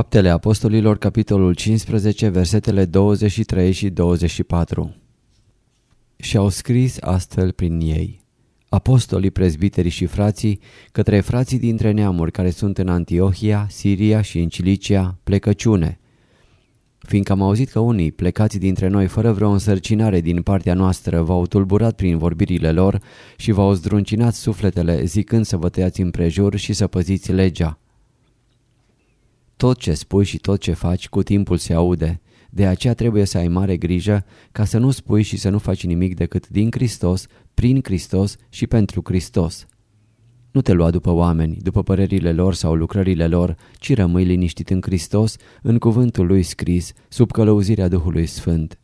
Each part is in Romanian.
Faptele Apostolilor, capitolul 15, versetele 23 și 24 Și au scris astfel prin ei apostolii, prezbiterii și frații, către frații dintre neamuri care sunt în Antiohia, Siria și în Cilicia, plecăciune. Fiindcă am auzit că unii, plecați dintre noi fără vreo însărcinare din partea noastră, v-au tulburat prin vorbirile lor și v-au zdruncinat sufletele, zicând să vă tăiați împrejur și să păziți legea. Tot ce spui și tot ce faci, cu timpul se aude. De aceea trebuie să ai mare grijă ca să nu spui și să nu faci nimic decât din Hristos, prin Hristos și pentru Hristos. Nu te lua după oameni, după părerile lor sau lucrările lor, ci rămâi liniștit în Hristos, în cuvântul lui scris, sub călăuzirea Duhului Sfânt.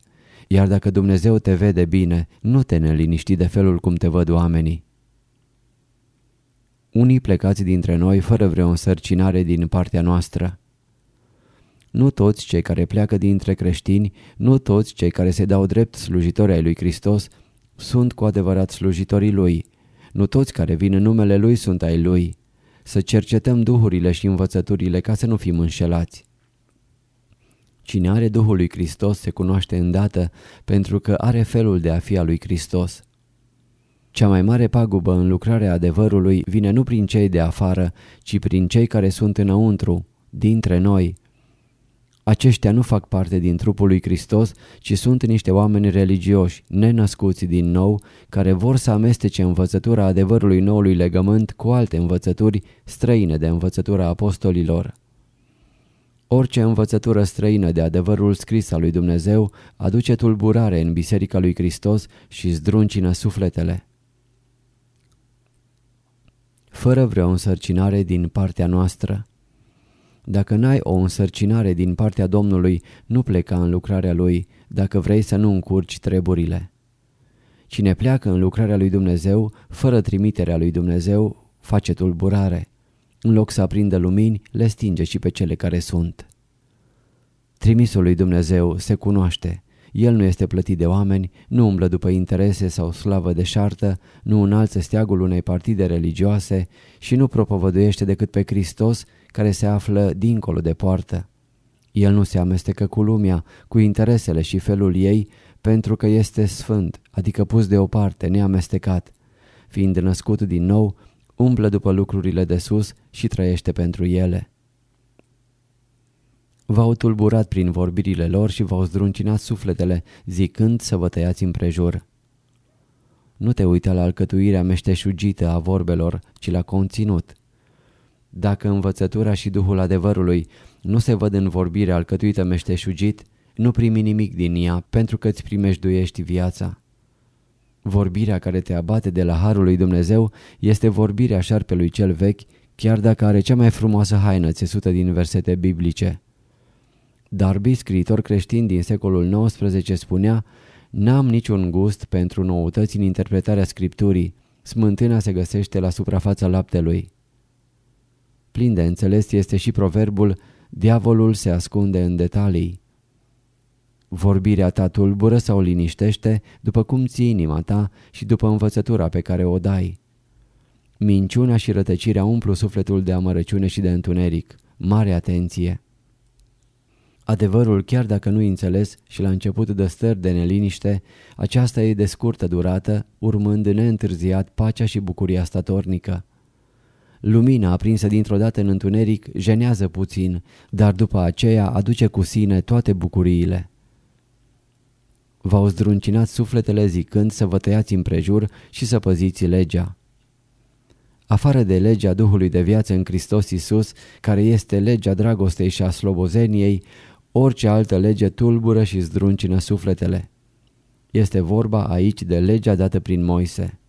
Iar dacă Dumnezeu te vede bine, nu te neliniști de felul cum te văd oamenii. Unii plecați dintre noi fără vreo însărcinare din partea noastră. Nu toți cei care pleacă dintre creștini, nu toți cei care se dau drept slujitori ai lui Hristos, sunt cu adevărat slujitorii Lui. Nu toți care vin în numele Lui sunt ai Lui. Să cercetăm duhurile și învățăturile ca să nu fim înșelați. Cine are Duhul lui Hristos se cunoaște îndată pentru că are felul de a fi al lui Hristos. Cea mai mare pagubă în lucrarea adevărului vine nu prin cei de afară, ci prin cei care sunt înăuntru, dintre noi, aceștia nu fac parte din trupul lui Hristos, ci sunt niște oameni religioși, nenăscuți din nou, care vor să amestece învățătura adevărului noului legământ cu alte învățături străine de învățătura apostolilor. Orice învățătură străină de adevărul scris al lui Dumnezeu aduce tulburare în Biserica lui Hristos și zdruncină sufletele. Fără vreo însărcinare din partea noastră, dacă n-ai o însărcinare din partea Domnului, nu pleca în lucrarea Lui, dacă vrei să nu încurci treburile. Cine pleacă în lucrarea lui Dumnezeu, fără trimiterea lui Dumnezeu, face tulburare. În loc să aprindă lumini, le stinge și pe cele care sunt. Trimisul lui Dumnezeu se cunoaște. El nu este plătit de oameni, nu umblă după interese sau slavă de șartă, nu înalță steagul unei partide religioase și nu propovăduiește decât pe Hristos care se află dincolo de poartă. El nu se amestecă cu lumea, cu interesele și felul ei, pentru că este sfânt, adică pus deoparte, neamestecat. Fiind născut din nou, umblă după lucrurile de sus și trăiește pentru ele. V-au tulburat prin vorbirile lor și v-au zdruncinat sufletele, zicând să vă tăiați împrejur. Nu te uita la alcătuirea meșteșugită a vorbelor, ci la conținut. Dacă învățătura și Duhul adevărului nu se văd în vorbirea alcătuită meșteșugit, nu primi nimic din ea pentru că îți primejduiești viața. Vorbirea care te abate de la Harul lui Dumnezeu este vorbirea șarpelui cel vechi, chiar dacă are cea mai frumoasă haină țesută din versete biblice. Darby, scriitor creștin din secolul XIX, spunea N-am niciun gust pentru noutăți în interpretarea scripturii, smântâna se găsește la suprafața laptelui. Plin de înțeles este și proverbul Diavolul se ascunde în detalii. Vorbirea ta tulbură sau liniștește după cum ții inima ta și după învățătura pe care o dai. Minciunea și rătăcirea umplu sufletul de amărăciune și de întuneric. Mare atenție! Adevărul, chiar dacă nu înțeles și la început de stări de neliniște, aceasta e de scurtă durată, urmând neîntârziat pacea și bucuria statornică. Lumina aprinsă dintr-o dată în întuneric jenează puțin, dar după aceea aduce cu sine toate bucuriile. V-au zdruncinat sufletele zicând să vă tăiați împrejur și să păziți legea. Afară de legea Duhului de viață în Hristos Isus, care este legea dragostei și a slobozeniei, orice altă lege tulbură și zdruncină sufletele. Este vorba aici de legea dată prin Moise.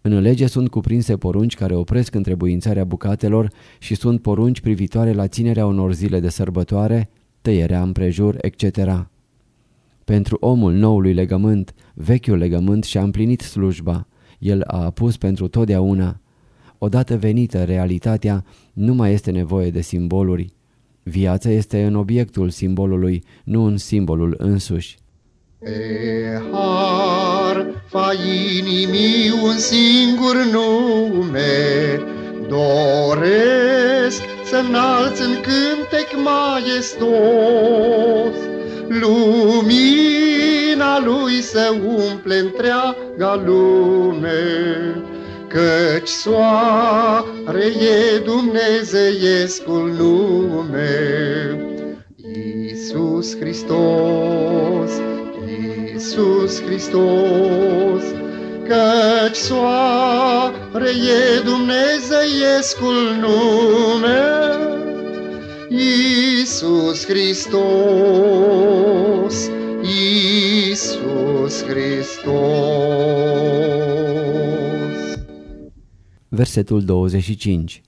În lege sunt cuprinse porunci care opresc întrebuințarea bucatelor și sunt porunci privitoare la ținerea unor zile de sărbătoare, tăierea împrejur, etc. Pentru omul noului legământ, vechiul legământ și-a împlinit slujba. El a apus pentru totdeauna. Odată venită realitatea, nu mai este nevoie de simboluri. Viața este în obiectul simbolului, nu în simbolul însuși. E har, fa inimii un singur nume, doresc să înalți în cântec maestos, lumina lui să umple întreaga lume, căci soare e dumnezeiescul nume. Iisus Hristos, Iisus Hristos, căci soare e dumnezeiescul nume. Iisus Hristos, Iisus Hristos. Versetul 25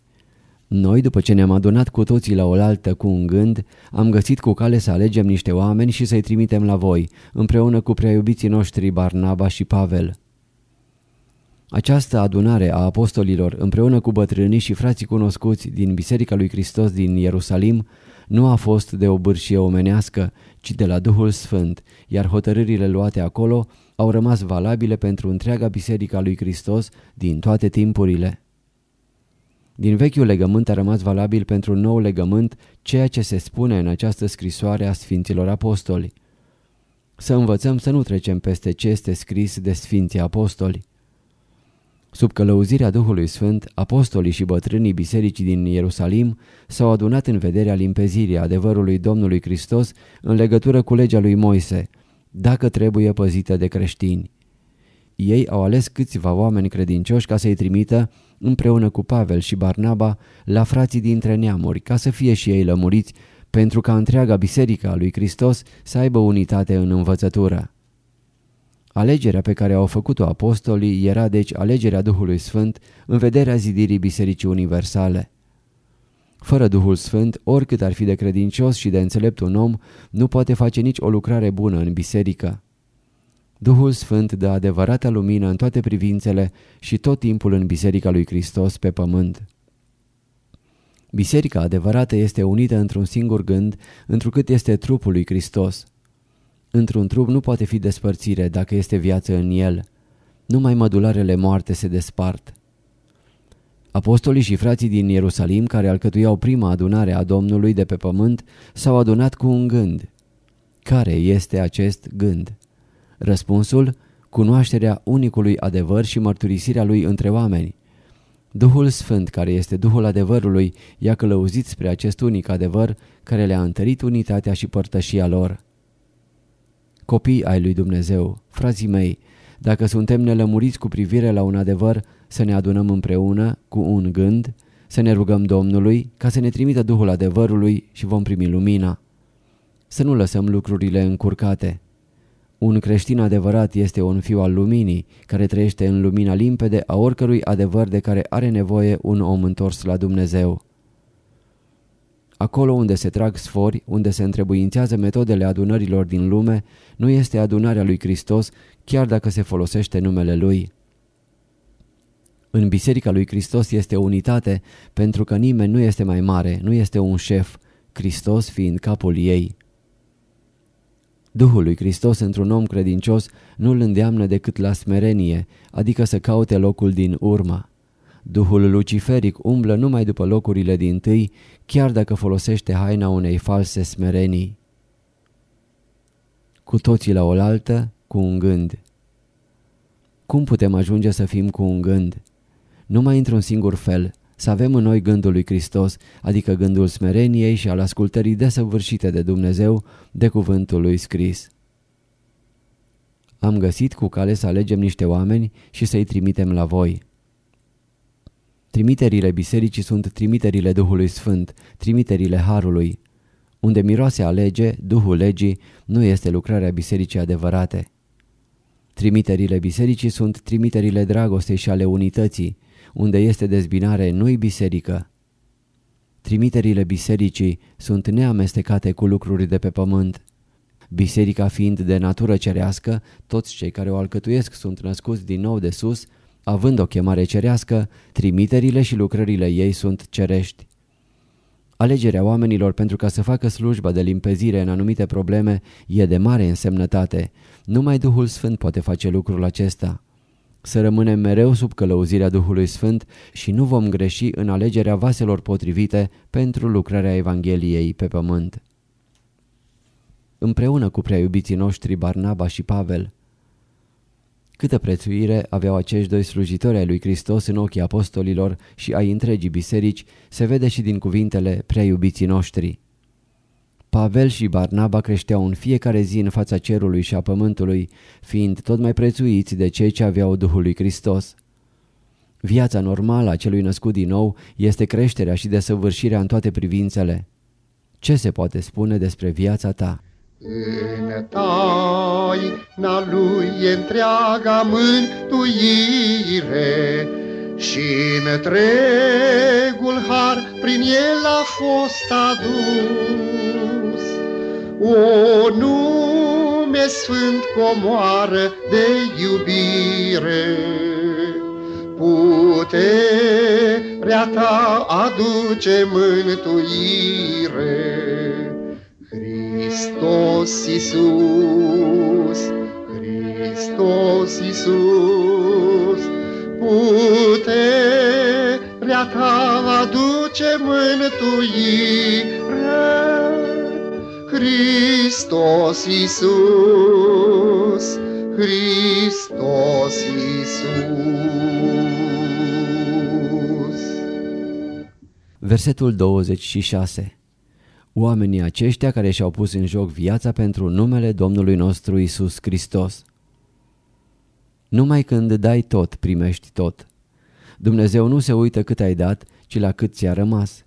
Noi, după ce ne-am adunat cu toții la oaltă cu un gând, am găsit cu cale să alegem niște oameni și să-i trimitem la voi, împreună cu preiubiții noștri Barnaba și Pavel. Această adunare a apostolilor, împreună cu bătrânii și frații cunoscuți din Biserica lui Hristos din Ierusalim, nu a fost de o bârșie omenească, ci de la Duhul Sfânt, iar hotărârile luate acolo au rămas valabile pentru întreaga Biserica lui Hristos din toate timpurile. Din vechiul legământ a rămas valabil pentru un nou legământ ceea ce se spune în această scrisoare a Sfinților Apostoli. Să învățăm să nu trecem peste ce este scris de Sfinții Apostoli. Sub călăuzirea Duhului Sfânt, apostolii și bătrânii bisericii din Ierusalim s-au adunat în vederea limpezirii adevărului Domnului Hristos în legătură cu legea lui Moise, dacă trebuie păzită de creștini. Ei au ales câțiva oameni credincioși ca să-i trimită, împreună cu Pavel și Barnaba, la frații dintre neamuri, ca să fie și ei lămuriți, pentru ca întreaga biserică a lui Hristos să aibă unitate în învățătură. Alegerea pe care au făcut-o apostolii era deci alegerea Duhului Sfânt în vederea zidirii Bisericii Universale. Fără Duhul Sfânt, oricât ar fi de credincios și de înțelept un om, nu poate face nici o lucrare bună în biserică. Duhul Sfânt dă adevărata lumină în toate privințele și tot timpul în Biserica lui Hristos pe pământ. Biserica adevărată este unită într-un singur gând, întrucât este trupul lui Hristos. Într-un trup nu poate fi despărțire dacă este viață în el. Numai mădularele moarte se despart. Apostolii și frații din Ierusalim, care alcătuiau prima adunare a Domnului de pe pământ, s-au adunat cu un gând. Care este acest gând? Răspunsul? Cunoașterea unicului adevăr și mărturisirea lui între oameni. Duhul Sfânt, care este Duhul adevărului, i-a călăuzit spre acest unic adevăr care le-a întărit unitatea și părtășia lor. Copii ai lui Dumnezeu, frații mei, dacă suntem nelămuriți cu privire la un adevăr, să ne adunăm împreună cu un gând, să ne rugăm Domnului ca să ne trimită Duhul adevărului și vom primi lumina. Să nu lăsăm lucrurile încurcate. Un creștin adevărat este un fiu al luminii, care trăiește în lumina limpede a oricărui adevăr de care are nevoie un om întors la Dumnezeu. Acolo unde se trag sfori, unde se întrebuințează metodele adunărilor din lume, nu este adunarea lui Hristos, chiar dacă se folosește numele Lui. În Biserica lui Hristos este unitate, pentru că nimeni nu este mai mare, nu este un șef, Hristos fiind capul ei. Duhul lui Hristos într-un om credincios nu îl îndeamnă decât la smerenie, adică să caute locul din urmă. Duhul luciferic umblă numai după locurile din tâi, chiar dacă folosește haina unei false smerenii. Cu toții la oaltă, cu un gând. Cum putem ajunge să fim cu un gând? Numai într-un singur fel, Să avem în noi gândul lui Hristos, adică gândul smereniei și al ascultării desăvârșite de Dumnezeu, de cuvântul lui scris. Am găsit cu cale să alegem niște oameni și să-i trimitem la voi. Trimiterile bisericii sunt trimiterile Duhului Sfânt, trimiterile Harului. Unde miroase a lege, Duhul legii, nu este lucrarea bisericii adevărate. Trimiterile bisericii sunt trimiterile dragostei și ale unității, unde este dezbinare nu-i biserică. Trimiterile bisericii sunt neamestecate cu lucruri de pe pământ. Biserica fiind de natură cerească, toți cei care o alcătuiesc sunt născuți din nou de sus, având o chemare cerească, trimiterile și lucrările ei sunt cerești. Alegerea oamenilor pentru ca să facă slujba de limpezire în anumite probleme e de mare însemnătate. Numai Duhul Sfânt poate face lucrul acesta. Să rămânem mereu sub călăuzirea Duhului Sfânt și nu vom greși în alegerea vaselor potrivite pentru lucrarea Evangheliei pe pământ. Împreună cu prea iubiții noștri Barnaba și Pavel, Câtă prețuire aveau acești doi slujitori ai lui Hristos în ochii apostolilor și ai întregii biserici, se vede și din cuvintele prea iubiții noștri. Pavel și Barnaba creșteau în fiecare zi în fața cerului și a pământului, fiind tot mai prețuiți de cei ce aveau Duhul lui Hristos. Viața normală a celui născut din nou este creșterea și desăvârșirea în toate privințele. Ce se poate spune despre viața ta? În taina lui e întreaga mântuire și întregul har prin el a fost adus. O nume sfânt comoară de iubire, puterea ta aduce mântuire. Hristos Iisus, Hristos Iisus, puterea ta aduce mântuire. Hristos Iisus, Hristos Iisus. Versetul 26 oamenii aceștia care și-au pus în joc viața pentru numele Domnului nostru Isus Hristos. Numai când dai tot, primești tot. Dumnezeu nu se uită cât ai dat, ci la cât ți-a rămas.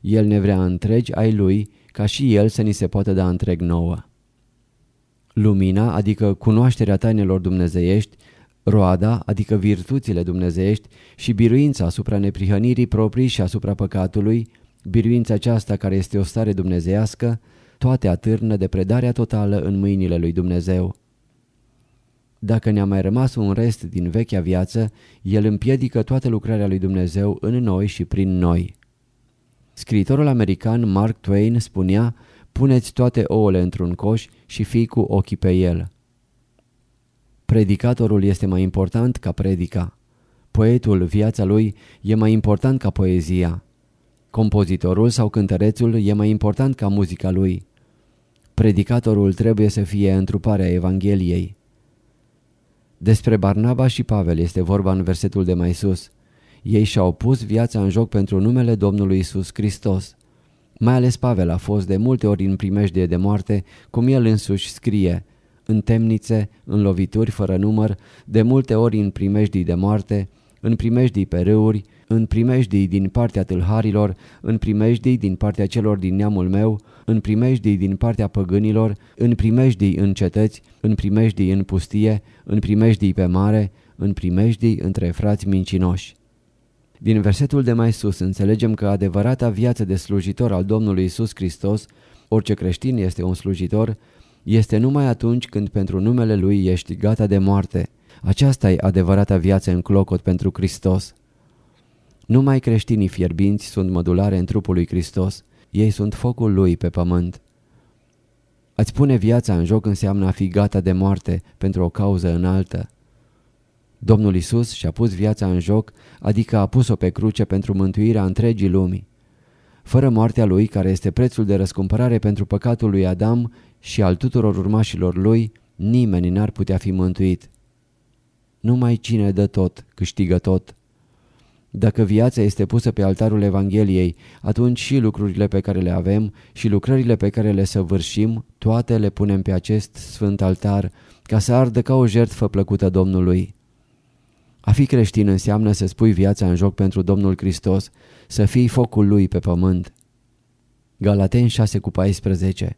El ne vrea întregi ai Lui, ca și El să ni se poată da întreg nouă. Lumina, adică cunoașterea tainelor dumnezeiești, roada, adică virtuțile dumnezeiești și biruința asupra neprihănirii proprii și asupra păcatului, Biruința aceasta care este o stare dumnezeiască, toate atârnă de predarea totală în mâinile lui Dumnezeu. Dacă ne-a mai rămas un rest din vechea viață, el împiedică toată lucrarea lui Dumnezeu în noi și prin noi. Scriitorul american Mark Twain spunea, puneți toate ouăle într-un coș și fii cu ochii pe el. Predicatorul este mai important ca predica. Poetul, viața lui, e mai important ca poezia. Compozitorul sau cântărețul e mai important ca muzica lui. Predicatorul trebuie să fie întruparea Evangheliei. Despre Barnaba și Pavel este vorba în versetul de mai sus. Ei și-au pus viața în joc pentru numele Domnului Isus Hristos. Mai ales Pavel a fost de multe ori în primejdie de moarte, cum el însuși scrie, în temnițe, în lovituri fără număr, de multe ori în primejdii de moarte, în primejdii pe râuri, în primejdii din partea tâlharilor, în primejdii din partea celor din neamul meu, în primejdii din partea păgânilor, în primejdii în cetăți, în primejdii în pustie, în primejdii pe mare, în primejdii între frați mincinoși. Din versetul de mai sus înțelegem că adevărata viață de slujitor al Domnului Isus Hristos, orice creștin este un slujitor, este numai atunci când pentru numele Lui ești gata de moarte. Aceasta e adevărata viață în clocot pentru Hristos. Numai creștinii fierbinți sunt mădulare în trupul lui Hristos, ei sunt focul lui pe pământ. Ați pune viața în joc înseamnă a fi gata de moarte pentru o cauză înaltă. Domnul Isus și-a pus viața în joc, adică a pus-o pe cruce pentru mântuirea întregii lumii. Fără moartea lui, care este prețul de răscumpărare pentru păcatul lui Adam și al tuturor urmașilor lui, nimeni n-ar putea fi mântuit. Numai cine dă tot, câștigă tot. Dacă viața este pusă pe altarul Evangheliei, atunci și lucrurile pe care le avem și lucrările pe care le săvârșim, toate le punem pe acest sfânt altar, ca să ardă ca o jertfă plăcută Domnului. A fi creștin înseamnă să spui viața în joc pentru Domnul Hristos, să fii focul Lui pe pământ. Galaten 6 cu 14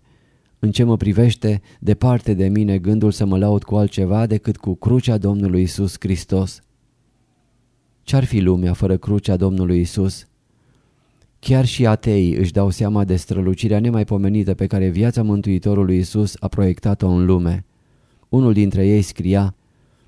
În ce mă privește, departe de mine gândul să mă laud cu altceva decât cu crucea Domnului Isus Hristos. Ce-ar fi lumea fără crucea Domnului Isus? Chiar și ateii își dau seama de strălucirea nemaipomenită pe care viața Mântuitorului Isus a proiectat-o în lume. Unul dintre ei scria,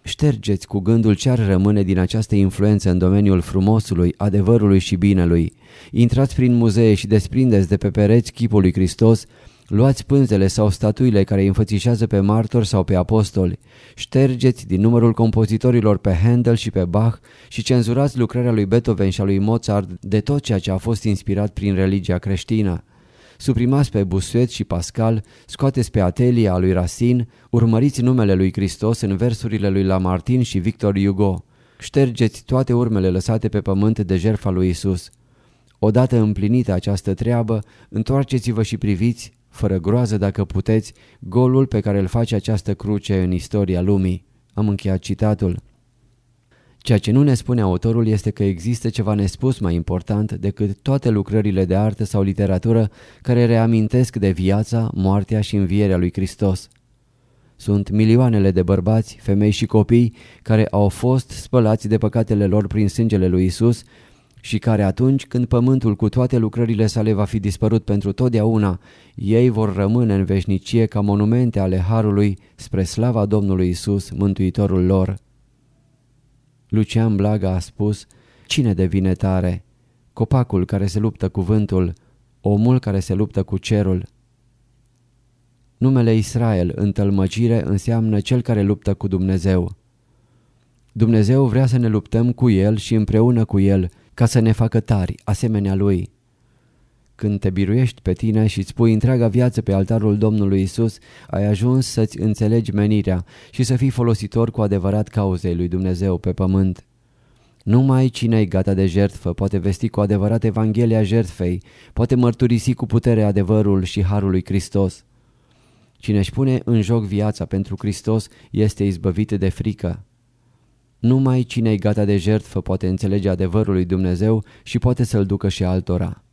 Ștergeți cu gândul ce ar rămâne din această influență în domeniul frumosului, adevărului și binelui. Intrați prin muzee și desprindeți de pe pereți chipul lui Hristos Luați pânzele sau statuile care îi înfățișează pe martori sau pe apostoli, ștergeți din numărul compozitorilor pe Handel și pe Bach și cenzurați lucrarea lui Beethoven și a lui Mozart de tot ceea ce a fost inspirat prin religia creștină. Suprimați pe Busuet și Pascal, scoateți pe Atelia a lui Racine, urmăriți numele lui Hristos în versurile lui Lamartine și Victor Hugo. Ștergeți toate urmele lăsate pe pământ de jertfa lui Isus. Odată împlinită această treabă, întoarceți-vă și priviți fără groază dacă puteți, golul pe care îl face această cruce în istoria lumii. Am încheiat citatul. Ceea ce nu ne spune autorul este că există ceva nespus mai important decât toate lucrările de artă sau literatură care reamintesc de viața, moartea și învierea lui Hristos. Sunt milioanele de bărbați, femei și copii care au fost spălați de păcatele lor prin sângele lui Isus și care atunci când pământul cu toate lucrările sale va fi dispărut pentru totdeauna, ei vor rămâne în veșnicie ca monumente ale Harului spre slava Domnului Isus, Mântuitorul lor. Lucian Blaga a spus, cine devine tare? Copacul care se luptă cu vântul, omul care se luptă cu cerul. Numele Israel în tălmăcire înseamnă cel care luptă cu Dumnezeu. Dumnezeu vrea să ne luptăm cu El și împreună cu El, ca să ne facă tari, asemenea Lui. Când te biruiești pe tine și îți pui întreaga viață pe altarul Domnului Isus, ai ajuns să-ți înțelegi menirea și să fii folositor cu adevărat cauzei lui Dumnezeu pe pământ. Numai cine e gata de jertfă poate vesti cu adevărat Evanghelia jertfei, poate mărturisi cu putere adevărul și harul lui Hristos. Cine își pune în joc viața pentru Hristos este izbăvit de frică. Numai cine e gata de jertfă poate înțelege adevărul lui Dumnezeu și poate să-l ducă și altora.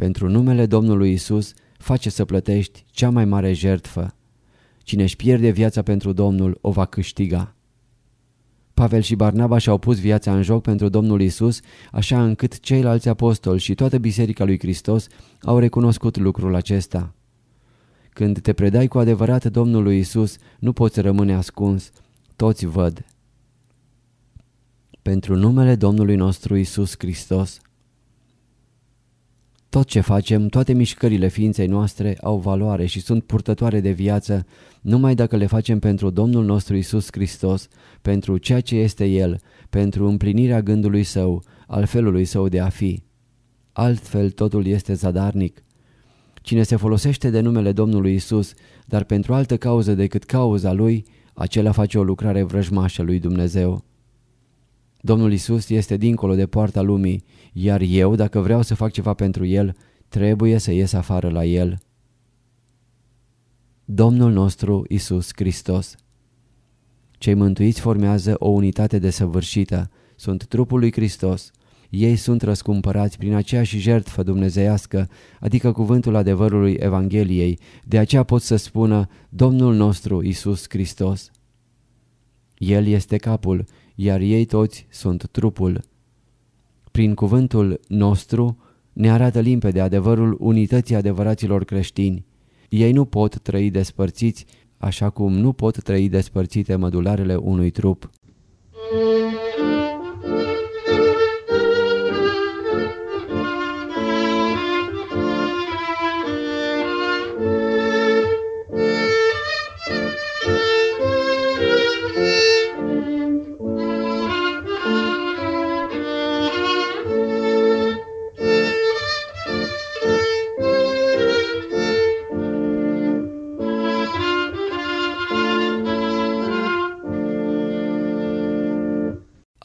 Pentru numele Domnului Isus face să plătești cea mai mare jertfă. Cine își pierde viața pentru Domnul o va câștiga. Pavel și Barnaba și-au pus viața în joc pentru Domnul Isus, așa încât ceilalți apostoli și toată biserica lui Hristos au recunoscut lucrul acesta. Când te predai cu adevărat Domnului Isus, nu poți rămâne ascuns, toți văd pentru numele Domnului nostru Isus Hristos. Tot ce facem, toate mișcările ființei noastre au valoare și sunt purtătoare de viață numai dacă le facem pentru Domnul nostru Isus Hristos, pentru ceea ce este El, pentru împlinirea gândului Său, al felului Său de a fi. Altfel totul este zadarnic. Cine se folosește de numele Domnului Isus, dar pentru altă cauză decât cauza Lui, acela face o lucrare vrăjmașă lui Dumnezeu. Domnul Isus este dincolo de poarta lumii, iar eu, dacă vreau să fac ceva pentru El, trebuie să ies afară la El. Domnul nostru Isus Hristos Cei mântuiți formează o unitate desăvârșită, sunt trupul lui Hristos. Ei sunt răscumpărați prin aceeași jertfă dumnezeiască, adică cuvântul adevărului Evangheliei, de aceea pot să spună Domnul nostru Isus Hristos. El este capul, iar ei toți sunt trupul. Prin cuvântul nostru ne arată limpede adevărul unității adevăraților creștini. Ei nu pot trăi despărțiți, așa cum nu pot trăi despărțite mădularele unui trup.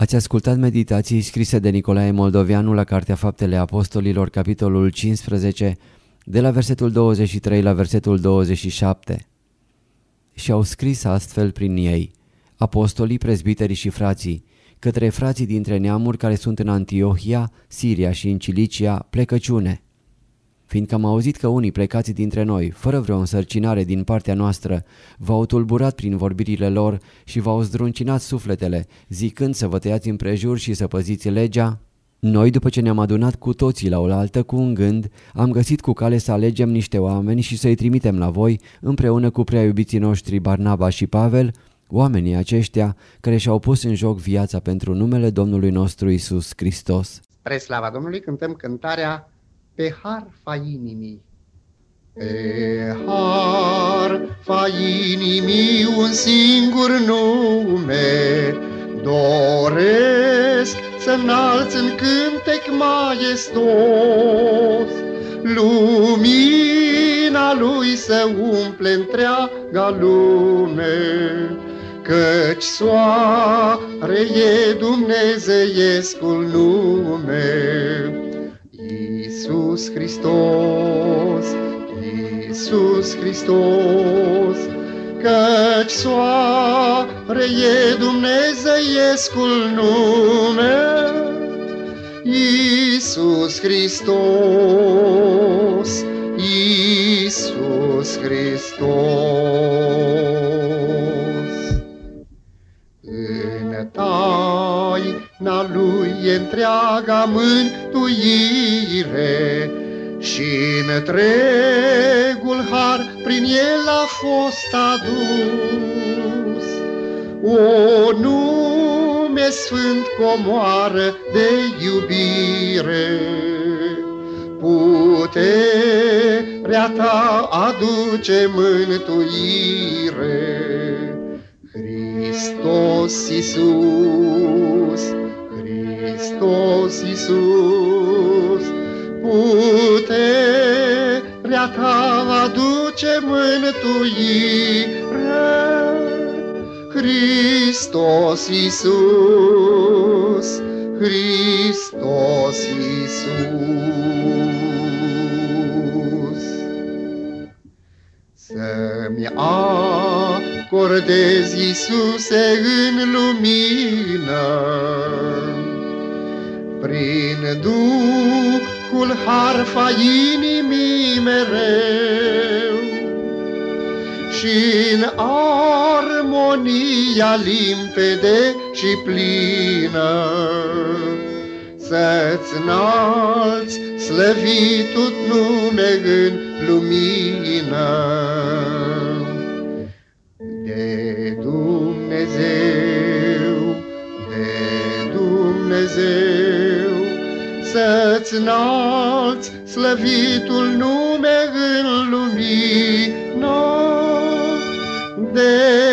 Ați ascultat meditații scrise de Nicolae Moldovianu la Cartea Faptele Apostolilor, capitolul 15, de la versetul 23 la versetul 27. Și au scris astfel prin ei, apostolii, prezbiterii și frații, către frații dintre neamuri care sunt în Antiohia, Siria și în Cilicia, plecăciune fiindcă am auzit că unii plecați dintre noi, fără vreo însărcinare din partea noastră, v-au tulburat prin vorbirile lor și v-au zdruncinat sufletele, zicând să vă tăiați împrejur și să păziți legea? Noi, după ce ne-am adunat cu toții la oaltă cu un gând, am găsit cu cale să alegem niște oameni și să-i trimitem la voi, împreună cu prea iubiții noștri Barnaba și Pavel, oamenii aceștia care și-au pus în joc viața pentru numele Domnului nostru Isus Hristos. Spre slava Domnului cântăm cântarea pe harfa inimii. Pe harfa inimii un singur nume. Doresc să înalți în cântec maestos Lumina lui să umple întreaga lume. Căci soare e dumnezeiescul nume Iisus Hristos, Iisus Hristos, Căci soare e dumnezeiescul nume, Iisus Hristos, Iisus Hristos. În taina Lui e întreaga mântuire și întregul har prin El a fost adus. O nume sfânt comoară de iubire, puterea ta aduce mântuire. Hristos Iisus, Hristos Iisus, puterea ta aduce mântuire. Hristos Iisus, Hristos Iisus. Să-mi acordezi, Iisuse, în lumină, prin Duhul harfa inimii mereu și în armonia limpede și plină să-ți înalți slăvitut nume în lumină. De Dumnezeu, de Dumnezeu, să-ți înalți slăvitul nume în lumină. De Dumnezeu,